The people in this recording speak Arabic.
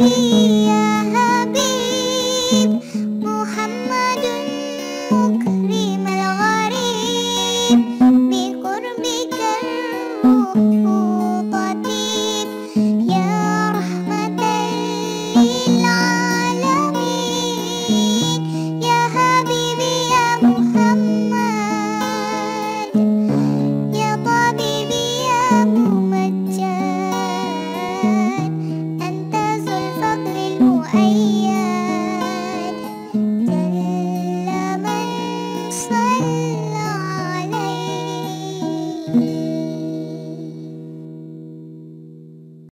محمد مكرم الغريب.